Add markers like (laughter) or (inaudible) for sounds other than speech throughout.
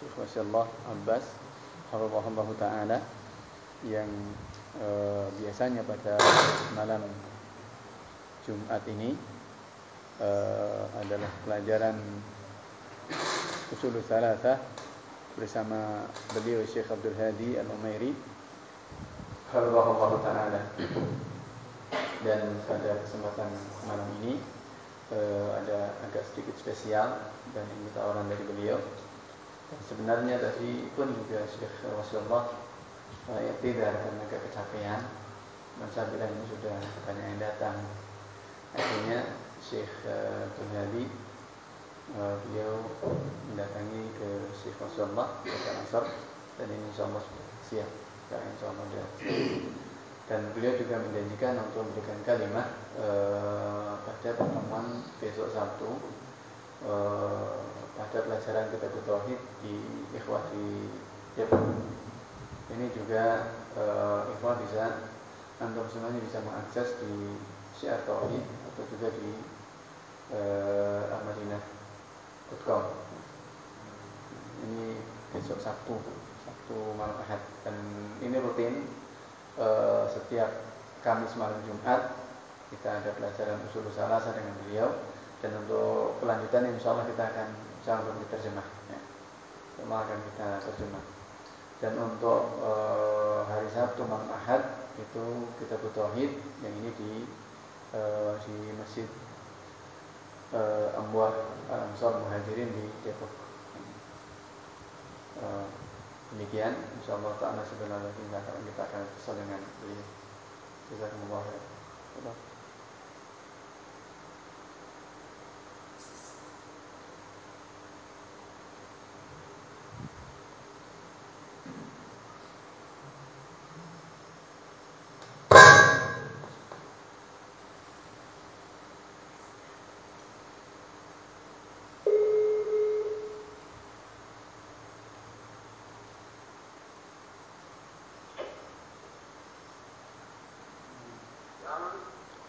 Syekh Wasyallah Abbas Hafizahullah Ta'ala yang e, biasanya pada malam Jumat ini e, adalah pelajaran usul salatah bersama beliau Syekh Abdul Hadi Al-Umairi Hafizahullah Ta'ala dan pada kesempatan malam ini uh, ada agak sedikit spesial dan ini tawaran dari beliau. Dan sebenarnya tadi pun juga Syekh Rasulullah ya, tidak karena kecapean. Dan saya bilang ini sudah banyak yang datang. Akhirnya Syekh uh, Tunhadi uh, beliau mendatangi ke Syekh Rasulullah ke Asar dan ini insya Allah sudah siap. Ya, insya Allah sudah dan beliau juga menjanjikan untuk memberikan kalimat pada pertemuan besok Sabtu uh, pada pelajaran kita Tauhid di Ikhwah di Depok. Ini juga uh, Ikhwah bisa antum semuanya bisa mengakses di Syiar Tauhid atau juga di uh, ahmadinah.com. Ini besok Sabtu, Sabtu malam Ahad dan ini rutin Eh, setiap Kamis malam Jumat kita ada pelajaran usul salasa dengan beliau dan untuk kelanjutan insya Allah kita akan insya Allah diterjemah ya. Semua akan kita terjemah dan untuk e, hari Sabtu malam Ahad itu kita butuh hid yang ini di e, di masjid e, Amwar Ansar Muhajirin di Depok e, Demikian insyaallah taala sebentar lagi kita akan kita akan kesal dengan beliau. Jazakumullah khairan.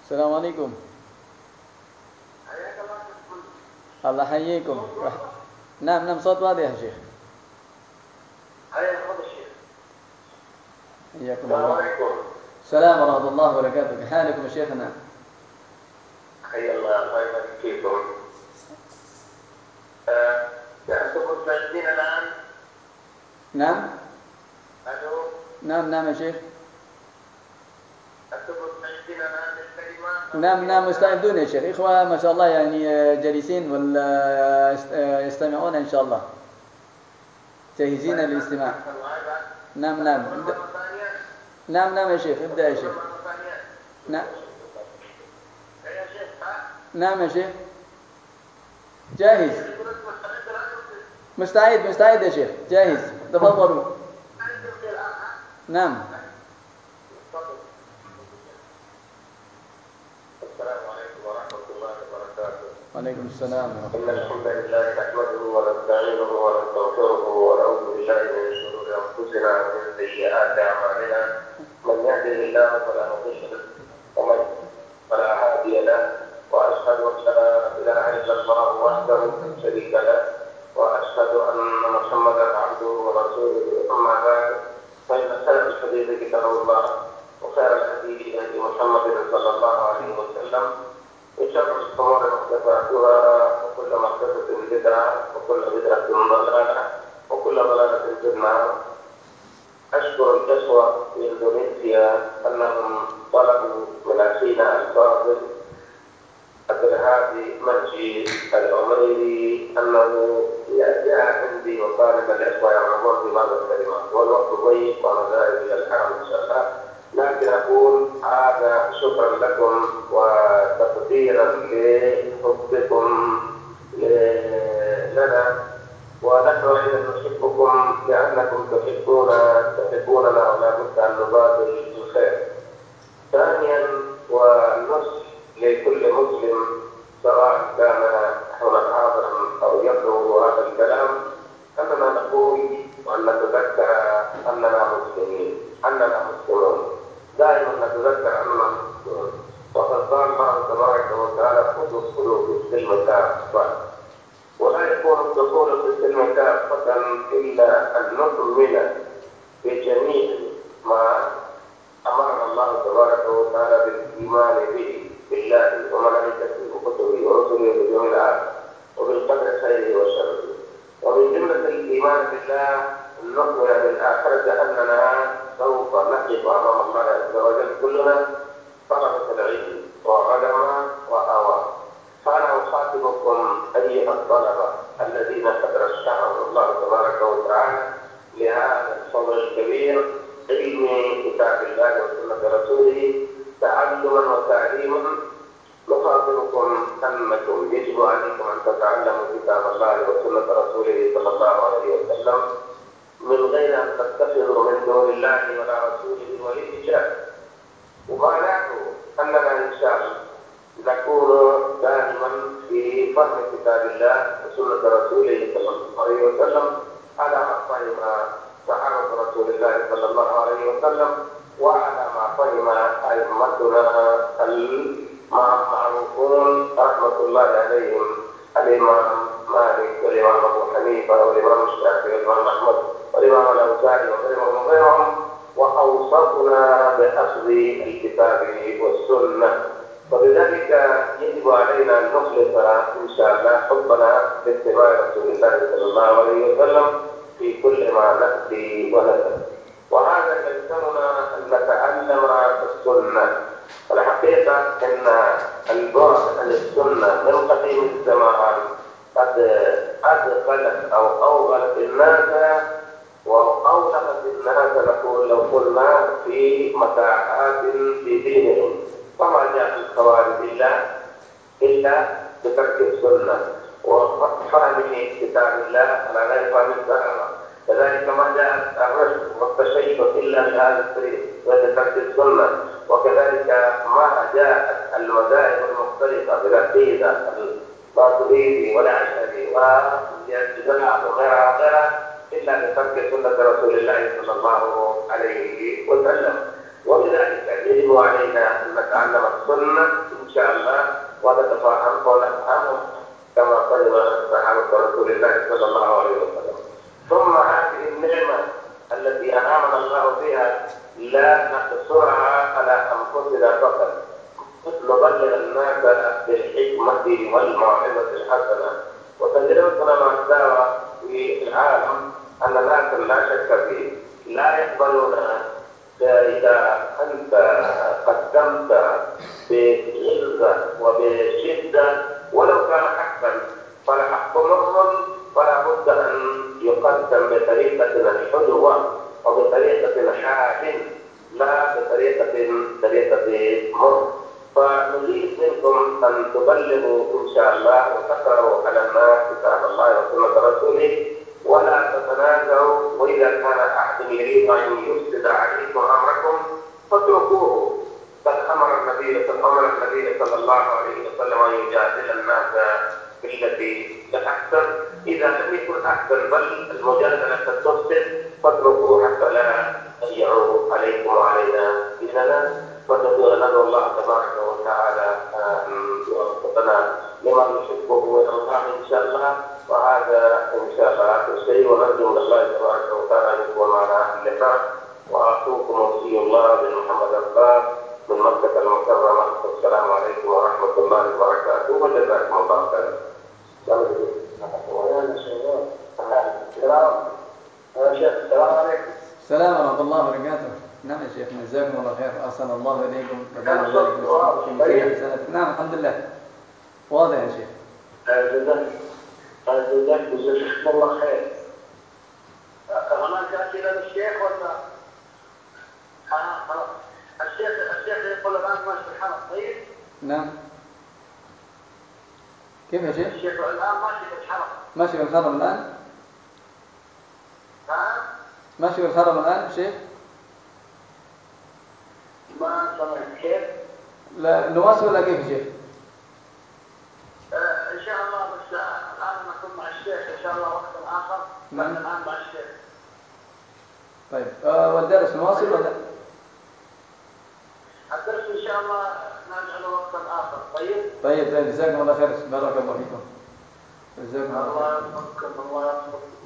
السلام عليكم. الله يحييكم نعم نعم صوت واضح يا شيخ. حياكم الله. السلام ورحمة الله وبركاته. كيف حالكم يا شيخنا؟ حيا الله. الله يبارك فيكم. أنتم مستعدين الآن؟ نعم. ألو؟ نعم نعم يا شيخ. نعم نعم مستعدون يا شيخ. إخوة ما شاء الله يعني آه، جالسين ولا آه، يستمعون إن شاء الله. جاهزين للاستماع. نعم نعم. نعم نعم يا شيخ ابدأ يا شيخ. نعم. نعم يا شيخ. جاهز. مستعد مستعد يا شيخ. جاهز. تفضلوا. نعم. وعليكم السلام ورحمة الله. إن الحمد لله نحمده ونستعينه ونستغفره ونعوذ بالله من شرور أنفسنا ومن سيئات أعمالنا. من يهده الله فلا مضل له ومن فلا هادي له. وأشهد أن لا إله إلا الله وحده لا شريك له. وأشهد أن محمدا عبده ورسوله أما بعد فإن خير الحديث كتاب الله وخير الهدي هدي محمد صلى الله عليه وسلم وشر الأمور محدثاتها وكل محدثة بدعة وكل بدعة ضلالة وكل ضلالة في النار. أشكر الإخوة في إندونيسيا أنهم طلبوا من أخينا الفاضل عبد الهادي منجي العميري أنه جاء عندي وطالب الإخوة يعلمون بماذا الكلمات. والوقت ضيق وأنا ذاهب إلى الحرم إن شاء الله. لكن أقول هذا شكرا لكم وتقديرا لحبكم لنا. أيضا نحبكم لأنكم تحبون تحبوننا ولا بد أن نبادل الخير. ثانيا والنصح لكل مسلم سواء كان هنا حاضرا أو يبلغ هذا الكلام أننا نقول وأن نتذكر أننا مسلمين أننا مسلمون. دائما نتذكر أننا مسلمون. وقد قال الله تبارك وتعالى خذوا السلم كافة. ولا يكون الدخول في السلم كافة إلا أن نؤمن بجميع ما أمرنا الله تبارك وتعالى بالإيمان به بالله وملائكته وكتبه ورسله وباليوم الآخر وبالقدر خيره وشره. ومن جملة الإيمان بالله أن نؤمن بالآخرة أننا سوف نقف أمام الله عز وجل كلنا. طلبة العلم وعلماء وأوام فأنا أخاطبكم أيها الطلبة الذين قد رشحهم الله تبارك وتعالى لهذا الفضل الكبير علم كتاب الله وسنة رسوله تعلما وتعليما نخاطبكم أنكم يجب عليكم أن تتعلموا كتاب الله وسنة رسوله صلى الله عليه وسلم من غير أن تتخذوا من دون الله ولا رسوله ولي جاه ومعناته أننا إن شاء الله نكون دائما في فهم كتاب الله وسنة رسوله صلى الله عليه وسلم على ما فهم صحابة رسول الله صلى الله عليه وسلم وعلى ما فهم أئمتنا المعروفون رحمة الله عليهم الإمام مالك والإمام أبو حنيفة والإمام الشافعي والإمام أحمد والإمام الأوزاعي وغيرهم وغيرهم وأوصفنا بأخذ الكتاب والسنة. وبذلك يجب علينا أن نخلص إن شاء الله حبنا لاتباع رسول الله صلى الله عليه وسلم في كل ما نأتي ونذهب وهذا يلزمنا أن نتعلم السنة الحقيقة أن البعد عن السنة من قديم الزمان قد أدخلت أو أوغلت الناس وأولغت الناس نقول لو قلنا في متاعات في دينهم فما جاء الخوارج إلا إلا بترك السنة وفهم كتاب الله على غير فهم الصحابة كذلك ما جاءت الرشد والتشيع إلا بهذا الطريق وبترك السنة وكذلك ما جاءت المذاهب المختلفة بالعقيدة الماتريدي والأشعري والاعتزال وغيرها وغيرها إلا بترك سنة رسول الله صلى الله عليه وسلم ولذلك يجب علينا أن نتعلم السنة إن شاء الله ونتفهم ونفهم كما فهم صحابة رسول الله صلى الله عليه وسلم. ثم هذه النعمة التي أنعمنا الله بها لا نقصرها على أنفسنا فقط. نبلغ الناس بالحكمة والموعظة الحسنة. وتجربتنا مع الدعوة في العالم أن ناسا لا شك فيه. لا يقبلون إذا أنت قدمت وبشدة ولو كان حقا فالحق مر فلا بد أن يقدم بطريقة حلوة وبطريقة حاد لا بطريقة طريقة مر. فنريد منكم أن تبلغوا إن شاء الله وتقرأوا على الناس كتاب الله وسنة رسوله ولا تتنازعوا وإذا كان أحد يريد أن يفسد عليكم أمركم فاتركوه. قد أمر النبي أمر النبي صلى الله عليه وسلم أن يجادل الناس بالتي أحسن إذا لم يكن أحسن بل المجادلة قد تفسد فاتركوه حتى لا يضيعوا عليكم وعلينا. ديننا فندعو الله تبارك وتعالى أن يوفقنا لما يحبه ويرضاه إن شاء الله. وهذا إن شاء الله آخر شيء. ونرجو من الله تبارك وتعالى أن يكون معنا اللقاء وأخوكم وصي الله بن محمد أخلاق من مكة المكرمة. والسلام عليكم ورحمة الله وبركاته. وجزاكم الله خيرا. السلام السلام عليكم السلام ورحمة الله وبركاته. نعم يا شيخ جزاكم الله خير. وأحسن الله إليكم. وجعل ذلك في ميزان حسناتكم نعم الحمد لله. واضح يا شيخ. جزاك جزاك جزاكم الله خير هناك أسئلة للشيخ ولا؟ خلاص. الشيخ يقول ماشي طيب نعم كيف يا شيخ؟ الشيخ الآن ماشي بالحلقة ماشي بالحرم الآن؟ ها؟ ماشي بالحرم الآن شيخ؟ ما سمعت كيف؟ لا نواصل ولا كيف يا شيخ؟ آه، إن شاء الله بس آه، الآن نكون مع الشيخ إن شاء الله وقت آخر نعم. بس الآن مع الشيخ طيب آه والدرس نواصل ولا؟ الدرس إن شاء الله نجعله وقتا آخر. طيب؟ طيب طيب جزاكم الله خير. بارك الله فيكم. جزاكم الله الله يوفقكم الله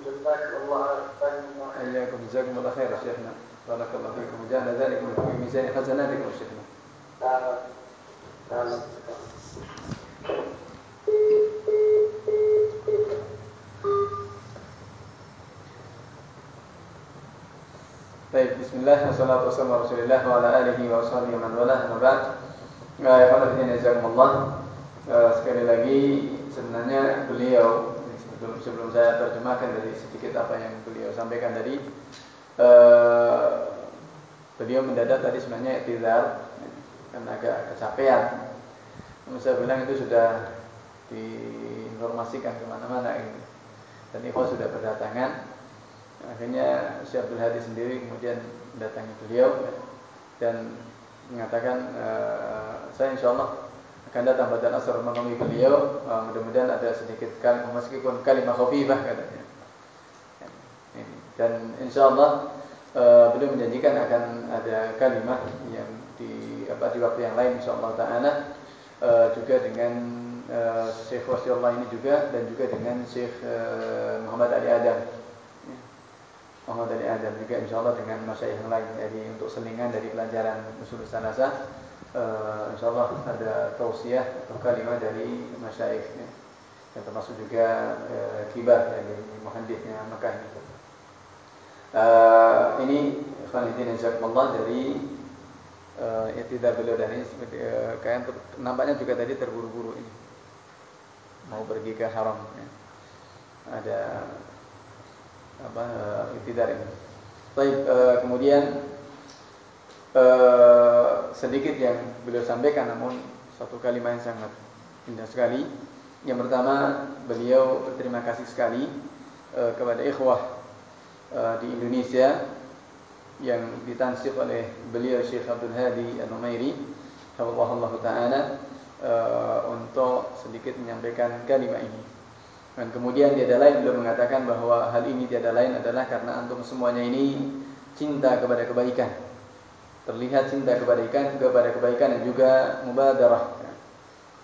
جزاكم الله خير إياكم جزاكم الله خير يا شيخنا. بارك الله فيكم. وجعل ذلك من ميزان حسناتكم يا شيخنا. Alhamdulillah wassalatu wassalamu Rasulillah wa ala alihi wa sahbihi man wala ma ba'd. Ya, ya Allah ya, sekali lagi sebenarnya beliau sebelum sebelum saya terjemahkan dari sedikit apa yang beliau sampaikan tadi uh, beliau mendadak tadi sebenarnya tidak karena agak kecapean. Namun saya bilang itu sudah diinformasikan ke mana-mana ini. Dan Ikhwan sudah berdatangan. Akhirnya Syekh Abdul Hadi sendiri kemudian mendatangi beliau dan mengatakan e, saya insya Allah akan datang pada asar menemui beliau. E, mudah-mudahan ada sedikit kali meskipun kalimat khafifah katanya. Dan insya Allah e, beliau menjanjikan akan ada kalimat yang di apa di waktu yang lain insya Allah Taala juga dengan Syekh Wasiullah ini juga dan juga dengan Syekh Muhammad Ali Adam Muhammad dari Adam juga insya Allah dengan masyayikh yang lain jadi untuk selingan dari pelajaran usul salasa uh, insya Allah ada tausiah atau kalimat dari masyayikh ya. yang termasuk juga uh, kibar dari muhaddithnya Mekah ini. Uh, ini Khalidin Allah dari uh, tidak beliau dari uh, kayak nampaknya juga tadi terburu-buru ini mau pergi ke haram ya. ada apa uh, ini. Baik, uh, kemudian uh, sedikit yang beliau sampaikan namun satu kalimat yang sangat indah sekali. Yang pertama, beliau berterima kasih sekali kepada ikhwah di Indonesia yang ditansib oleh beliau Syekh Abdul Hadi Al-Umairi Allah taala untuk sedikit menyampaikan kalimat ini. Dan kemudian tiada lain beliau mengatakan bahwa hal ini tiada lain adalah karena antum semuanya ini cinta kepada kebaikan. Terlihat cinta kepada kebaikan, kepada kebaikan dan juga mubadarah.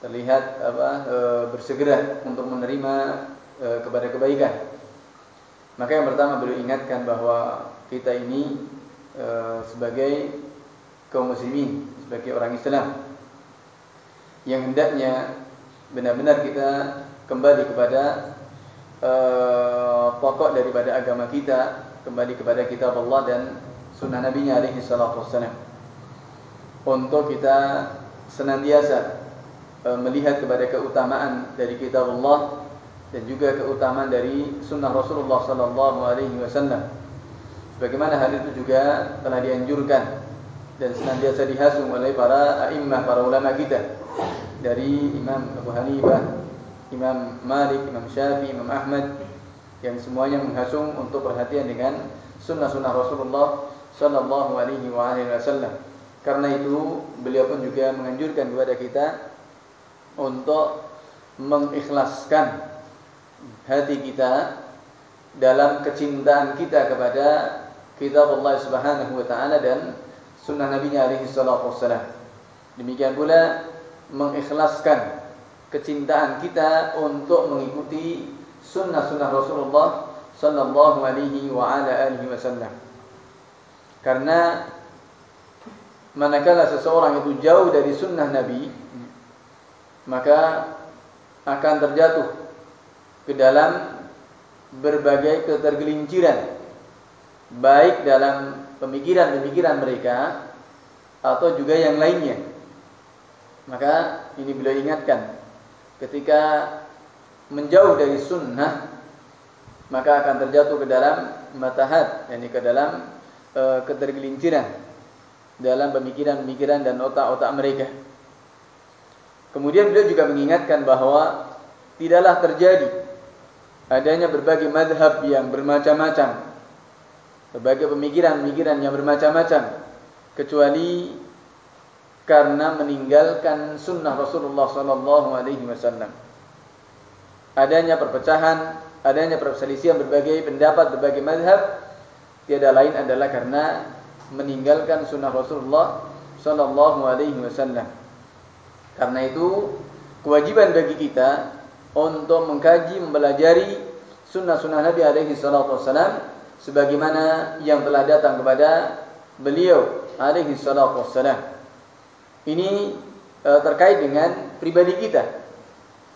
Terlihat apa e, bersegera untuk menerima e, kepada kebaikan. Maka yang pertama beliau ingatkan bahwa kita ini e, sebagai kaum muslimin, sebagai orang Islam yang hendaknya benar-benar kita kembali kepada uh, pokok daripada agama kita, kembali kepada kitab Allah dan sunnah Nabi alaihi salatu wassalam. Untuk kita senantiasa uh, melihat kepada keutamaan dari kitab Allah dan juga keutamaan dari sunnah Rasulullah sallallahu alaihi wasallam. Bagaimana hal itu juga telah dianjurkan dan senantiasa dihasung oleh para a'immah, para ulama kita dari Imam Abu Hanifah, Imam Malik, Imam Syafi'i, Imam Ahmad yang semuanya menghasung untuk perhatian dengan sunnah-sunnah Rasulullah Sallallahu Alaihi Wasallam. Karena itu beliau pun juga menganjurkan kepada kita untuk mengikhlaskan hati kita dalam kecintaan kita kepada kitab Allah Subhanahu wa taala dan sunnah Nabi alaihi salatu wasallam. Demikian pula mengikhlaskan kecintaan kita untuk mengikuti sunnah-sunnah Rasulullah Sallallahu Alaihi wa ala alihi Wasallam. Karena manakala seseorang itu jauh dari sunnah Nabi, maka akan terjatuh ke dalam berbagai ketergelinciran, baik dalam pemikiran-pemikiran mereka atau juga yang lainnya. Maka ini beliau ingatkan ketika menjauh dari sunnah maka akan terjatuh ke dalam matahat yakni ke dalam e, ketergelinciran dalam pemikiran-pemikiran dan otak-otak mereka. Kemudian beliau juga mengingatkan bahwa tidaklah terjadi adanya berbagai madhab yang bermacam-macam, berbagai pemikiran-pemikiran yang bermacam-macam, kecuali karena meninggalkan sunnah Rasulullah Sallallahu Alaihi Wasallam. Adanya perpecahan, adanya perselisihan berbagai pendapat, berbagai madhab, tiada lain adalah karena meninggalkan sunnah Rasulullah Sallallahu Alaihi Wasallam. Karena itu kewajiban bagi kita untuk mengkaji, mempelajari sunnah-sunnah Nabi alaihi wassalam sebagaimana yang telah datang kepada beliau alaihi wassalam. Ini e, terkait dengan pribadi kita.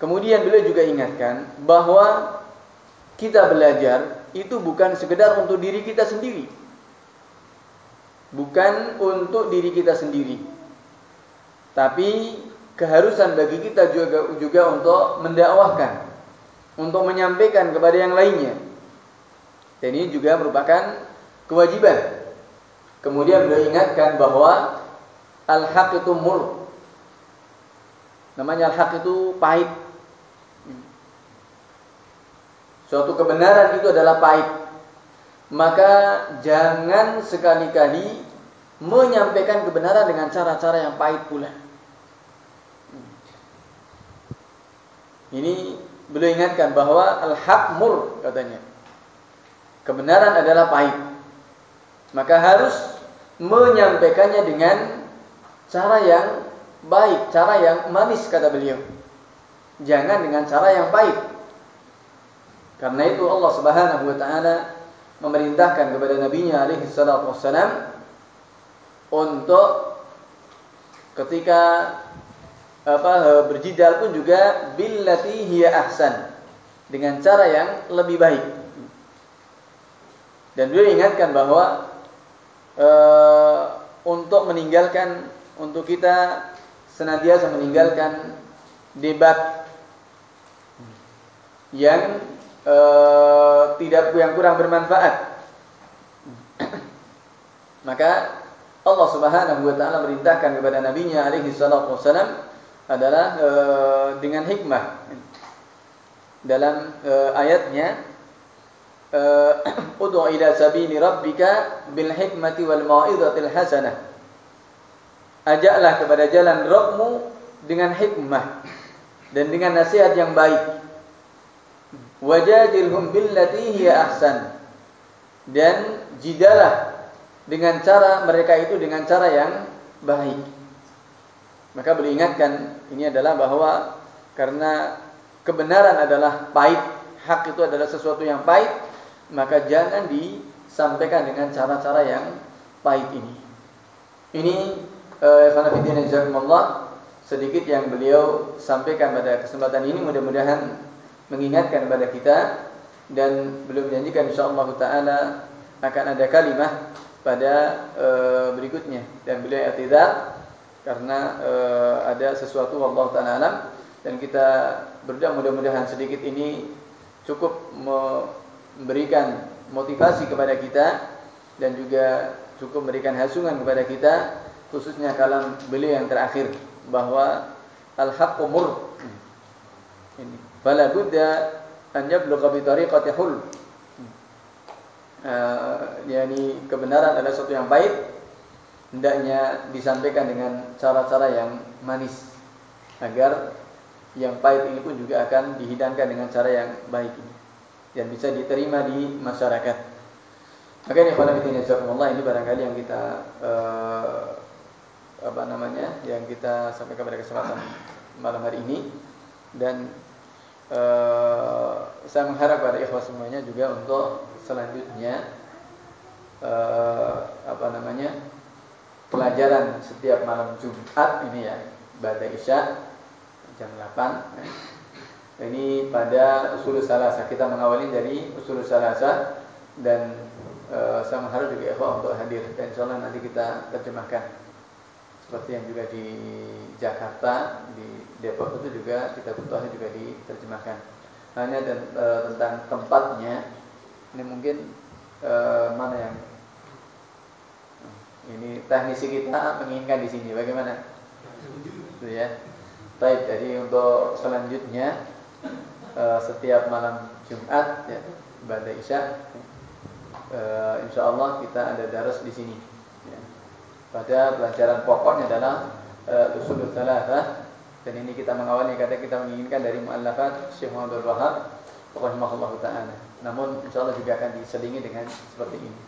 Kemudian beliau juga ingatkan bahwa kita belajar itu bukan sekedar untuk diri kita sendiri. Bukan untuk diri kita sendiri. Tapi keharusan bagi kita juga juga untuk mendakwahkan, untuk menyampaikan kepada yang lainnya. Dan ini juga merupakan kewajiban. Kemudian beliau ingatkan bahwa al-haq itu mur. Namanya al-haq itu pahit. Suatu kebenaran itu adalah pahit. Maka jangan sekali-kali menyampaikan kebenaran dengan cara-cara yang pahit pula. Ini beliau ingatkan bahwa al-haq mur katanya. Kebenaran adalah pahit. Maka harus menyampaikannya dengan cara yang baik, cara yang manis kata beliau. Jangan dengan cara yang pahit. Karena itu Allah Subhanahu wa taala memerintahkan kepada nabinya alaihi salatu wassalam untuk ketika apa berjidal pun juga billati hiya ahsan dengan cara yang lebih baik. Dan beliau ingatkan bahwa e, untuk meninggalkan untuk kita senantiasa meninggalkan debat yang e, tidak yang kurang bermanfaat. (clears throat) Maka Allah Subhanahu wa taala merintahkan kepada nabinya alaihi salatu wasalam adalah e, dengan hikmah. Dalam e, ayatnya (clears throat) Ud'u ila sabili rabbika bil hikmati wal mau'izatil hasanah. Ajaklah kepada jalan Rabbmu dengan hikmah dan dengan nasihat yang baik. Wajadilhum billati hiya ahsan. Dan jidalah dengan cara mereka itu dengan cara yang baik. Maka beliau ingatkan ini adalah bahwa karena kebenaran adalah pahit, hak itu adalah sesuatu yang pahit, maka jangan disampaikan dengan cara-cara yang pahit ini. Ini khonafidin jazakumullah sedikit yang beliau sampaikan pada kesempatan ini mudah-mudahan mengingatkan kepada kita dan beliau menjanjikan insyaallah taala akan ada kalimat pada e, berikutnya. Dan beliau i'tidar karena e, ada sesuatu Allah taala alam. Dan kita berdoa mudah-mudahan sedikit ini cukup memberikan motivasi kepada kita dan juga cukup memberikan hasungan kepada kita khususnya kalam beliau yang terakhir bahwa al-haqqu mur. Ini. Fala budda an yablugha bi tariqati hul. Uh, yakni kebenaran adalah sesuatu yang baik hendaknya disampaikan dengan cara-cara yang manis agar yang pahit ini pun juga akan dihidangkan dengan cara yang baik ini dan bisa diterima di masyarakat. Maka ini kalau ini barangkali yang kita uh, apa namanya yang kita sampaikan pada kesempatan malam hari ini. Dan uh, saya mengharap pada ikhwas semuanya juga untuk selanjutnya uh, apa namanya pelajaran setiap malam Jumat ini ya Bada Isya jam 8 ya. ini pada usul salasa. Kita mengawali dari usul salasa dan e, saya mengharap juga ikhwah untuk hadir. Dan insyaallah nanti kita terjemahkan seperti yang juga di Jakarta di Depok itu juga kita butuh juga diterjemahkan hanya dan, e, tentang tempatnya ini mungkin e, mana yang ini teknisi kita menginginkan di sini. Bagaimana? Itu ya. Baik, jadi untuk selanjutnya uh, setiap malam Jumat ya, pada Isya uh, insya Allah kita ada darus di sini. Pada pelajaran pokoknya adalah uh, usul thalatha dan ini kita mengawali kata kita menginginkan dari muallafat Syekh Muhammad Wahab rahimahullah taala. Namun insya Allah juga akan diselingi dengan seperti ini.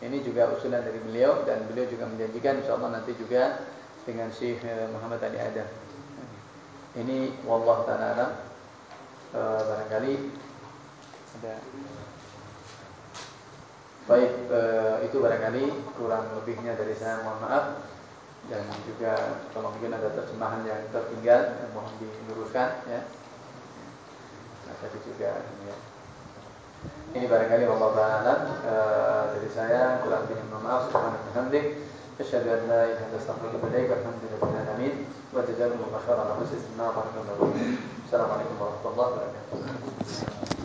Ini juga usulan dari beliau dan beliau juga menjanjikan insyaallah nanti juga dengan Syekh eh, Muhammad Ali Adam. Ini wallah taala alam. barangkali ada Baik, eh, itu barangkali kurang lebihnya dari saya mohon maaf dan juga kalau mungkin ada terjemahan yang tertinggal mohon diluruskan ya. Nah, juga. Ini ya. barangkali Allah taala eh, dari saya kurang lebihnya mohon maaf subhanallahi hamdik asyhadu an la ilaha illa astaghfiruka wa atubu ilaik wa jazakumullahu khairan wa jazaakumullahu khairan ala husnil Assalamualaikum warahmatullahi wabarakatuh.